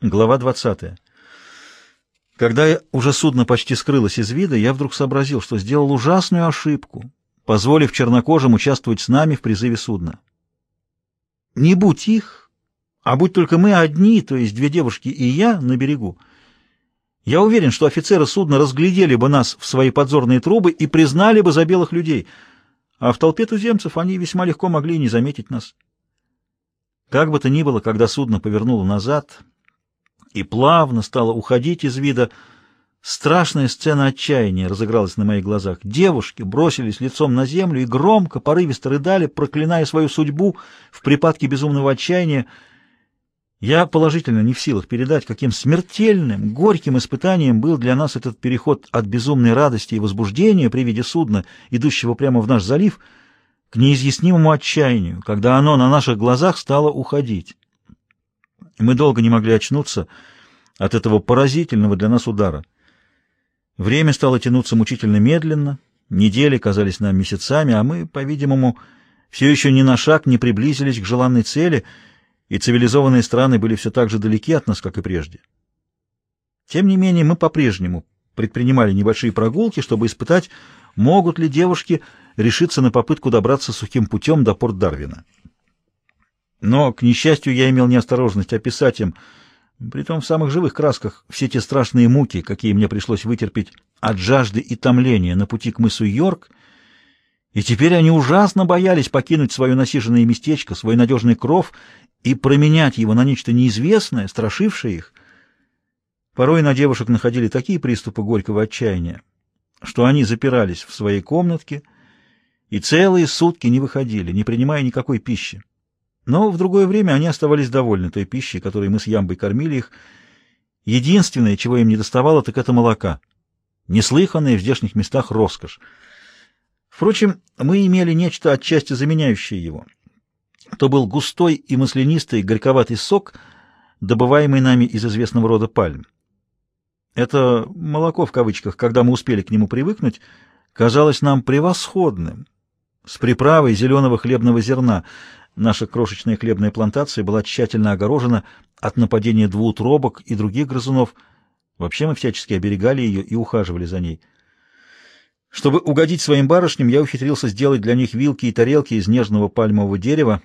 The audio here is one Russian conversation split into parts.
Глава 20. Когда уже судно почти скрылось из вида, я вдруг сообразил, что сделал ужасную ошибку, позволив чернокожим участвовать с нами в призыве судна. Не будь их, а будь только мы одни, то есть две девушки и я на берегу, я уверен, что офицеры судна разглядели бы нас в свои подзорные трубы и признали бы за белых людей, а в толпе туземцев они весьма легко могли не заметить нас. Как бы то ни было, когда судно повернуло назад и плавно стало уходить из вида, страшная сцена отчаяния разыгралась на моих глазах. Девушки бросились лицом на землю и громко, порывисто рыдали, проклиная свою судьбу в припадке безумного отчаяния. Я положительно не в силах передать, каким смертельным, горьким испытанием был для нас этот переход от безумной радости и возбуждения при виде судна, идущего прямо в наш залив, к неизъяснимому отчаянию, когда оно на наших глазах стало уходить. Мы долго не могли очнуться от этого поразительного для нас удара. Время стало тянуться мучительно медленно, недели казались нам месяцами, а мы, по-видимому, все еще ни на шаг не приблизились к желанной цели, и цивилизованные страны были все так же далеки от нас, как и прежде. Тем не менее, мы по-прежнему предпринимали небольшие прогулки, чтобы испытать, могут ли девушки решиться на попытку добраться сухим путем до порт Дарвина. Но, к несчастью, я имел неосторожность описать им, притом в самых живых красках, все те страшные муки, какие мне пришлось вытерпеть от жажды и томления на пути к мысу Йорк, и теперь они ужасно боялись покинуть свое насиженное местечко, свой надежный кров и променять его на нечто неизвестное, страшившее их. Порой на девушек находили такие приступы горького отчаяния, что они запирались в своей комнатке и целые сутки не выходили, не принимая никакой пищи. Но в другое время они оставались довольны той пищей, которой мы с Ямбой кормили их. Единственное, чего им не доставало, так это молока. Неслыханная в здешних местах роскошь. Впрочем, мы имели нечто отчасти заменяющее его. То был густой и маслянистый горьковатый сок, добываемый нами из известного рода пальм. Это «молоко» в кавычках, когда мы успели к нему привыкнуть, казалось нам превосходным, с приправой зеленого хлебного зерна — Наша крошечная хлебная плантация была тщательно огорожена от нападения двуутробок и других грызунов. Вообще мы всячески оберегали ее и ухаживали за ней. Чтобы угодить своим барышням, я ухитрился сделать для них вилки и тарелки из нежного пальмового дерева.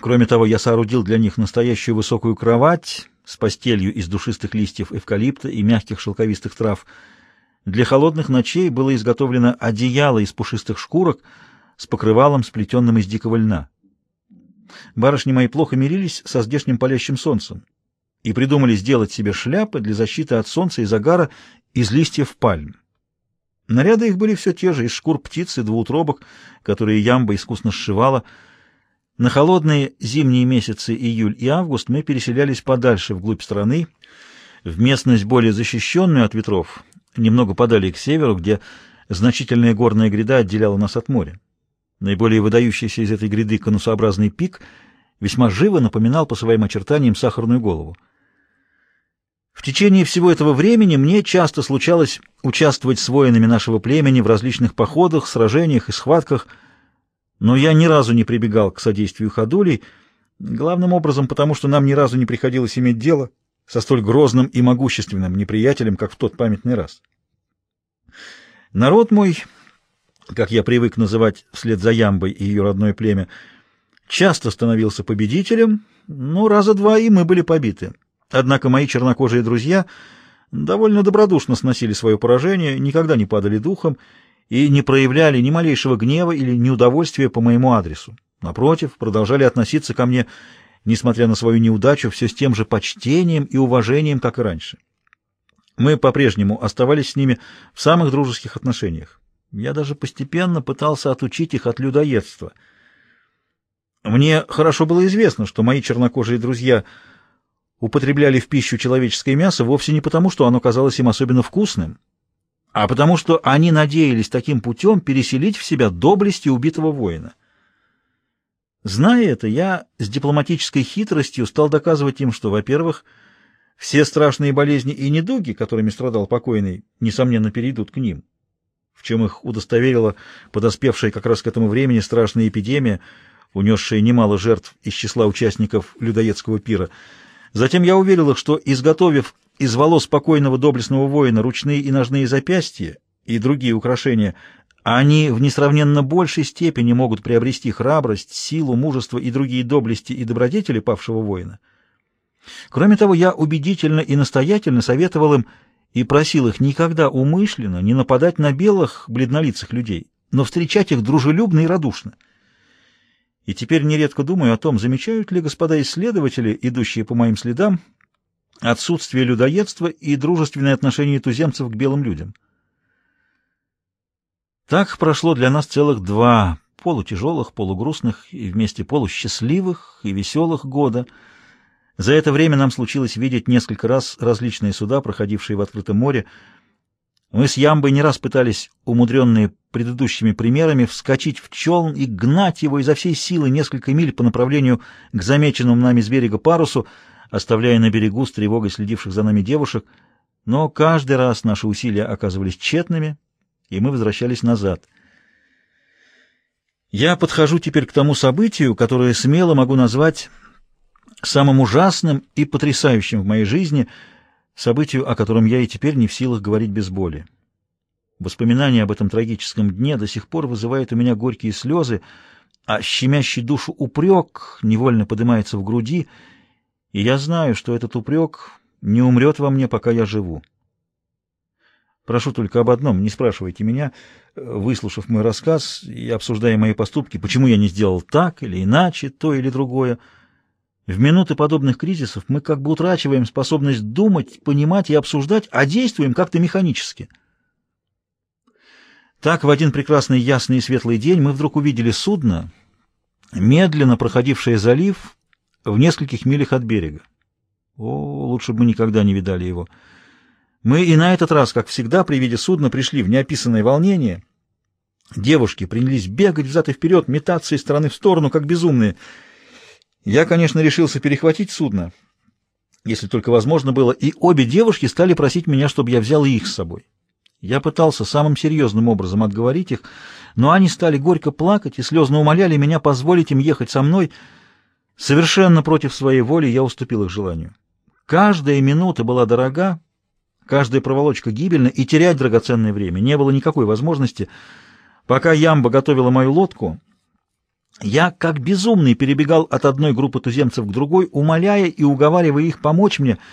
Кроме того, я соорудил для них настоящую высокую кровать с постелью из душистых листьев эвкалипта и мягких шелковистых трав. Для холодных ночей было изготовлено одеяло из пушистых шкурок с покрывалом, сплетенным из дикого льна. Барышни мои плохо мирились со здешним палящим солнцем и придумали сделать себе шляпы для защиты от солнца и загара из листьев пальм. Наряды их были все те же, из шкур птиц и двуутробок, которые ямба искусно сшивала. На холодные зимние месяцы июль и август мы переселялись подальше, вглубь страны, в местность более защищенную от ветров, немного подали к северу, где значительная горная гряда отделяла нас от моря. Наиболее выдающийся из этой гряды конусообразный пик весьма живо напоминал по своим очертаниям сахарную голову. В течение всего этого времени мне часто случалось участвовать с воинами нашего племени в различных походах, сражениях и схватках, но я ни разу не прибегал к содействию ходулей, главным образом потому, что нам ни разу не приходилось иметь дело со столь грозным и могущественным неприятелем, как в тот памятный раз. Народ мой как я привык называть вслед за Ямбой и ее родное племя, часто становился победителем, но раза два и мы были побиты. Однако мои чернокожие друзья довольно добродушно сносили свое поражение, никогда не падали духом и не проявляли ни малейшего гнева или неудовольствия по моему адресу. Напротив, продолжали относиться ко мне, несмотря на свою неудачу, все с тем же почтением и уважением, как и раньше. Мы по-прежнему оставались с ними в самых дружеских отношениях. Я даже постепенно пытался отучить их от людоедства. Мне хорошо было известно, что мои чернокожие друзья употребляли в пищу человеческое мясо вовсе не потому, что оно казалось им особенно вкусным, а потому что они надеялись таким путем переселить в себя доблести убитого воина. Зная это, я с дипломатической хитростью стал доказывать им, что, во-первых, все страшные болезни и недуги, которыми страдал покойный, несомненно, перейдут к ним в чем их удостоверила подоспевшая как раз к этому времени страшная эпидемия, унесшая немало жертв из числа участников людоедского пира. Затем я уверил их, что, изготовив из волос покойного доблестного воина ручные и ножные запястья и другие украшения, они в несравненно большей степени могут приобрести храбрость, силу, мужество и другие доблести и добродетели павшего воина. Кроме того, я убедительно и настоятельно советовал им и просил их никогда умышленно не нападать на белых, бледнолицых людей, но встречать их дружелюбно и радушно. И теперь нередко думаю о том, замечают ли господа исследователи, идущие по моим следам, отсутствие людоедства и дружественное отношение туземцев к белым людям. Так прошло для нас целых два полутяжелых, полугрустных и вместе полусчастливых и веселых года. За это время нам случилось видеть несколько раз различные суда, проходившие в открытом море. Мы с Ямбой не раз пытались, умудренные предыдущими примерами, вскочить в челн и гнать его изо всей силы несколько миль по направлению к замеченному нами с берега парусу, оставляя на берегу с тревогой следивших за нами девушек, но каждый раз наши усилия оказывались тщетными, и мы возвращались назад. Я подхожу теперь к тому событию, которое смело могу назвать самым ужасным и потрясающим в моей жизни, событию, о котором я и теперь не в силах говорить без боли. Воспоминания об этом трагическом дне до сих пор вызывают у меня горькие слезы, а щемящий душу упрек невольно поднимается в груди, и я знаю, что этот упрек не умрет во мне, пока я живу. Прошу только об одном, не спрашивайте меня, выслушав мой рассказ и обсуждая мои поступки, почему я не сделал так или иначе, то или другое. В минуты подобных кризисов мы как бы утрачиваем способность думать, понимать и обсуждать, а действуем как-то механически. Так, в один прекрасный ясный и светлый день мы вдруг увидели судно, медленно проходившее залив в нескольких милях от берега. О, лучше бы мы никогда не видали его. Мы и на этот раз, как всегда, при виде судна пришли в неописанное волнение. Девушки принялись бегать взад и вперед, метаться из стороны в сторону, как безумные. Я, конечно, решился перехватить судно, если только возможно было, и обе девушки стали просить меня, чтобы я взял их с собой. Я пытался самым серьезным образом отговорить их, но они стали горько плакать и слезно умоляли меня позволить им ехать со мной. Совершенно против своей воли я уступил их желанию. Каждая минута была дорога, каждая проволочка гибельна, и терять драгоценное время не было никакой возможности. Пока Ямба готовила мою лодку, я, как безумный, перебегал от одной группы туземцев к другой, умоляя и уговаривая их помочь мне —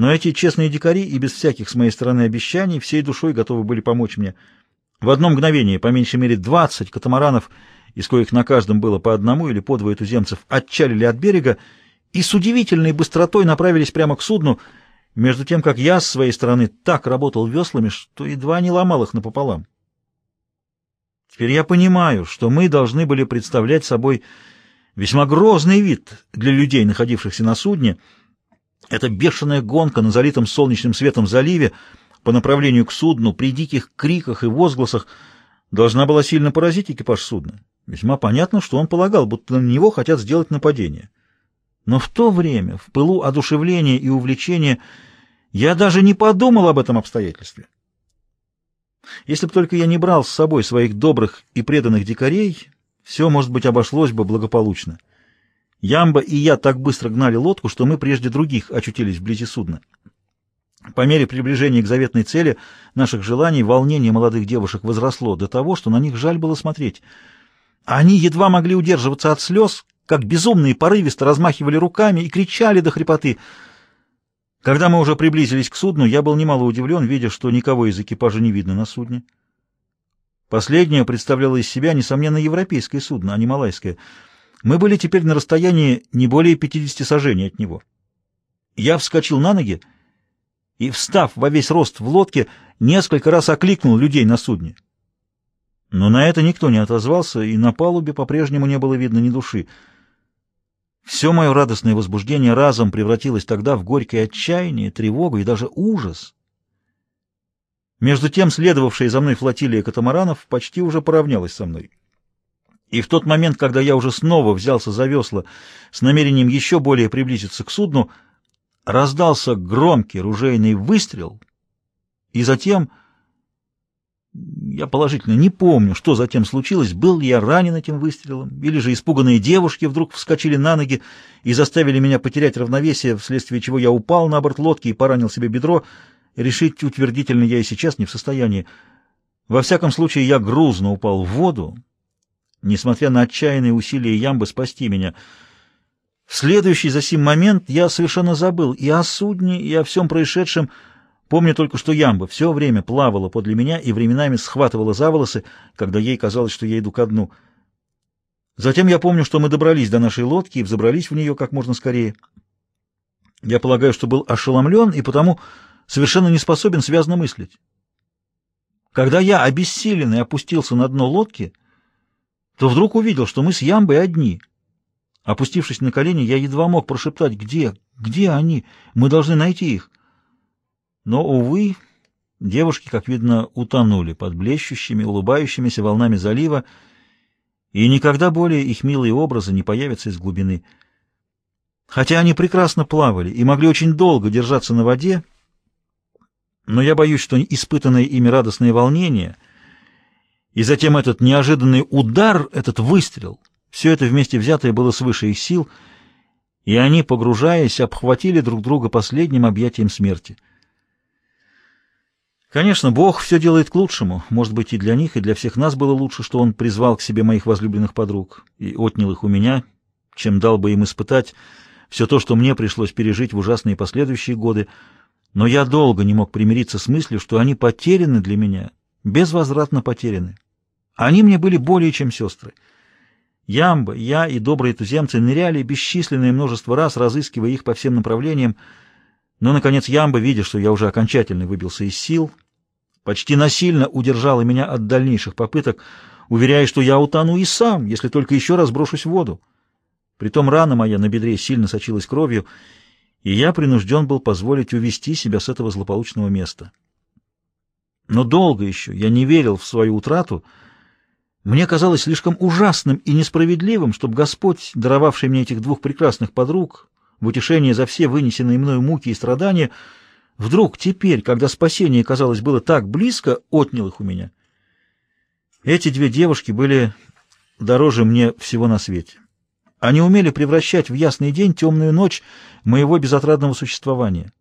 но эти честные дикари и без всяких с моей стороны обещаний всей душой готовы были помочь мне. В одно мгновение, по меньшей мере, двадцать катамаранов, из коих на каждом было по одному или по двое туземцев, отчалили от берега и с удивительной быстротой направились прямо к судну, между тем, как я с своей стороны так работал веслами, что едва не ломал их напополам. Теперь я понимаю, что мы должны были представлять собой весьма грозный вид для людей, находившихся на судне, эта бешеная гонка на залитом солнечным светом заливе по направлению к судну при диких криках и возгласах должна была сильно поразить экипаж судна. Весьма понятно, что он полагал, будто на него хотят сделать нападение. Но в то время, в пылу одушевления и увлечения, я даже не подумал об этом обстоятельстве. Если бы только я не брал с собой своих добрых и преданных дикарей, все, может быть, обошлось бы благополучно. Ямба и я так быстро гнали лодку, что мы прежде других очутились вблизи судна. По мере приближения к заветной цели наших желаний волнение молодых девушек возросло до того, что на них жаль было смотреть. Они едва могли удерживаться от слез, как безумные порывисто размахивали руками и кричали до хрипоты. Когда мы уже приблизились к судну, я был немало удивлен, видя, что никого из экипажа не видно на судне. Последнее представляло из себя, несомненно, европейское судно, а не малайское — мы были теперь на расстоянии не более 50 сажений от него. Я вскочил на ноги и, встав во весь рост в лодке, несколько раз окликнул людей на судне. Но на это никто не отозвался, и на палубе по-прежнему не было видно ни души. Все мое радостное возбуждение разом превратилось тогда в горькое отчаяние, тревогу и даже ужас. Между тем, следовавшая за мной флотилия катамаранов почти уже поравнялась со мной. И в тот момент, когда я уже снова взялся за весла с намерением еще более приблизиться к судну, раздался громкий ружейный выстрел, и затем Я положительно не помню, что затем случилось, был ли я ранен этим выстрелом, или же испуганные девушки вдруг вскочили на ноги и заставили меня потерять равновесие, вследствие чего я упал на борт лодки и поранил себе бедро. Решить утвердительно я и сейчас не в состоянии. Во всяком случае, я грузно упал в воду, несмотря на отчаянные усилия Ямбы спасти меня. В следующий за сим момент я совершенно забыл и о судне, и о всем происшедшем, Помню только, что Ямба все время плавала подле меня и временами схватывала за волосы, когда ей казалось, что я иду ко дну. Затем я помню, что мы добрались до нашей лодки и взобрались в нее как можно скорее. Я полагаю, что был ошеломлен и потому совершенно не способен связно мыслить. Когда я, обессиленный, опустился на дно лодки, то вдруг увидел, что мы с Ямбой одни. Опустившись на колени, я едва мог прошептать «Где? Где они? Мы должны найти их». Но, увы, девушки, как видно, утонули под блещущими, улыбающимися волнами залива, и никогда более их милые образы не появятся из глубины. Хотя они прекрасно плавали и могли очень долго держаться на воде, но я боюсь, что испытанное ими радостное волнение и затем этот неожиданный удар, этот выстрел, все это вместе взятое было свыше их сил, и они, погружаясь, обхватили друг друга последним объятием смерти — Конечно, Бог все делает к лучшему. Может быть, и для них, и для всех нас было лучше, что Он призвал к себе моих возлюбленных подруг и отнял их у меня, чем дал бы им испытать все то, что мне пришлось пережить в ужасные последующие годы. Но я долго не мог примириться с мыслью, что они потеряны для меня, безвозвратно потеряны. Они мне были более чем сестры. Ямба, я и добрые туземцы ныряли бесчисленное множество раз, разыскивая их по всем направлениям, но, наконец, Ямба, видя, что я уже окончательно выбился из сил, почти насильно удержала меня от дальнейших попыток, уверяя, что я утону и сам, если только еще раз брошусь в воду. Притом рана моя на бедре сильно сочилась кровью, и я принужден был позволить увести себя с этого злополучного места. Но долго еще я не верил в свою утрату. Мне казалось слишком ужасным и несправедливым, чтобы Господь, даровавший мне этих двух прекрасных подруг, в утешение за все вынесенные мною муки и страдания, вдруг теперь, когда спасение, казалось, было так близко, отнял их у меня. Эти две девушки были дороже мне всего на свете. Они умели превращать в ясный день темную ночь моего безотрадного существования.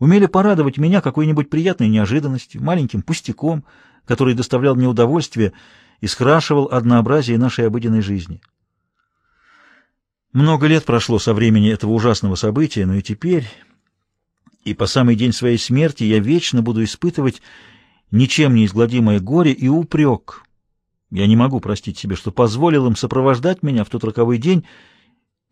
Умели порадовать меня какой-нибудь приятной неожиданностью, маленьким пустяком, который доставлял мне удовольствие и скрашивал однообразие нашей обыденной жизни. Много лет прошло со времени этого ужасного события, но и теперь, и по самый день своей смерти, я вечно буду испытывать ничем не изгладимое горе и упрек. Я не могу простить себе, что позволил им сопровождать меня в тот роковой день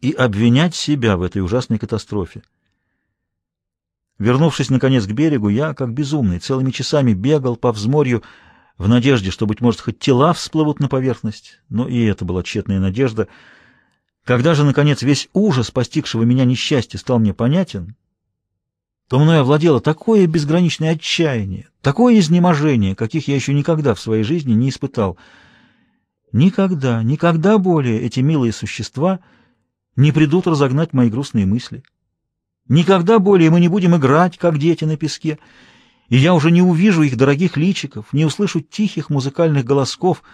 и обвинять себя в этой ужасной катастрофе. Вернувшись, наконец, к берегу, я, как безумный, целыми часами бегал по взморью в надежде, что, быть может, хоть тела всплывут на поверхность, но и это была тщетная надежда — когда же, наконец, весь ужас постигшего меня несчастья стал мне понятен, то мной овладело такое безграничное отчаяние, такое изнеможение, каких я еще никогда в своей жизни не испытал. Никогда, никогда более эти милые существа не придут разогнать мои грустные мысли. Никогда более мы не будем играть, как дети на песке, и я уже не увижу их дорогих личиков, не услышу тихих музыкальных голосков —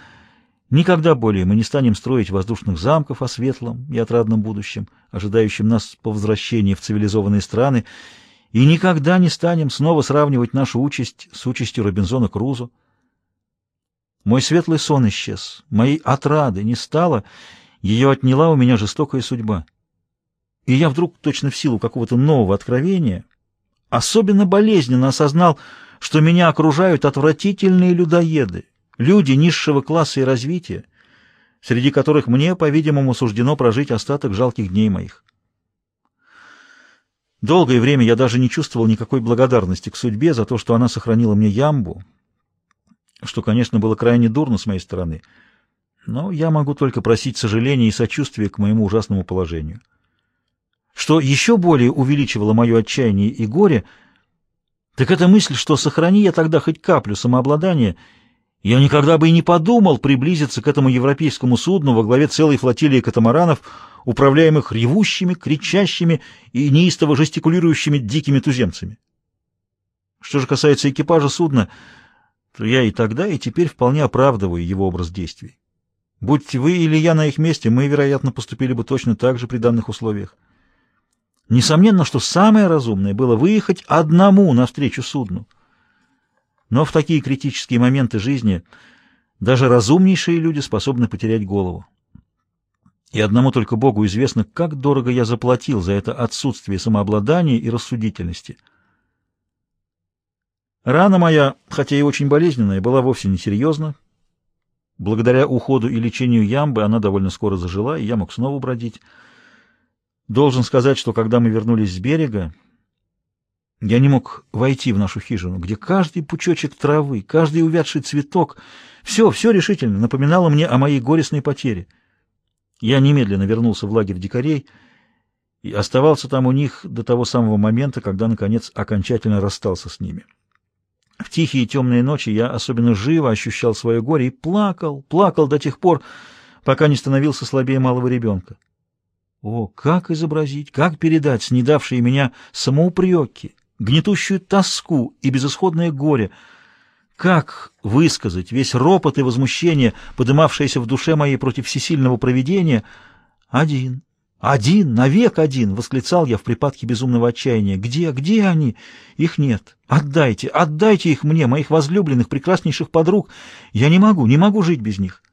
Никогда более мы не станем строить воздушных замков о светлом и отрадном будущем, ожидающем нас по возвращении в цивилизованные страны, и никогда не станем снова сравнивать нашу участь с участью Робинзона Крузо. Мой светлый сон исчез, моей отрады не стало, ее отняла у меня жестокая судьба. И я вдруг, точно в силу какого-то нового откровения, особенно болезненно осознал, что меня окружают отвратительные людоеды, люди низшего класса и развития, среди которых мне, по-видимому, суждено прожить остаток жалких дней моих. Долгое время я даже не чувствовал никакой благодарности к судьбе за то, что она сохранила мне ямбу, что, конечно, было крайне дурно с моей стороны, но я могу только просить сожаления и сочувствия к моему ужасному положению. Что еще более увеличивало мое отчаяние и горе, так это мысль, что сохрани я тогда хоть каплю самообладания — я никогда бы и не подумал приблизиться к этому европейскому судну во главе целой флотилии катамаранов, управляемых ревущими, кричащими и неистово жестикулирующими дикими туземцами. Что же касается экипажа судна, то я и тогда, и теперь вполне оправдываю его образ действий. Будь вы или я на их месте, мы, вероятно, поступили бы точно так же при данных условиях. Несомненно, что самое разумное было выехать одному навстречу судну. Но в такие критические моменты жизни даже разумнейшие люди способны потерять голову. И одному только Богу известно, как дорого я заплатил за это отсутствие самообладания и рассудительности. Рана моя, хотя и очень болезненная, была вовсе не серьезна. Благодаря уходу и лечению ямбы она довольно скоро зажила, и я мог снова бродить. Должен сказать, что когда мы вернулись с берега, я не мог войти в нашу хижину, где каждый пучочек травы, каждый увядший цветок, все, все решительно напоминало мне о моей горестной потере. Я немедленно вернулся в лагерь дикарей и оставался там у них до того самого момента, когда, наконец, окончательно расстался с ними. В тихие темные ночи я особенно живо ощущал свое горе и плакал, плакал до тех пор, пока не становился слабее малого ребенка. О, как изобразить, как передать снедавшие меня самоупреки, гнетущую тоску и безысходное горе, как высказать весь ропот и возмущение, подымавшееся в душе моей против всесильного провидения? Один, один, навек один, — восклицал я в припадке безумного отчаяния. Где, где они? Их нет. Отдайте, отдайте их мне, моих возлюбленных, прекраснейших подруг. Я не могу, не могу жить без них.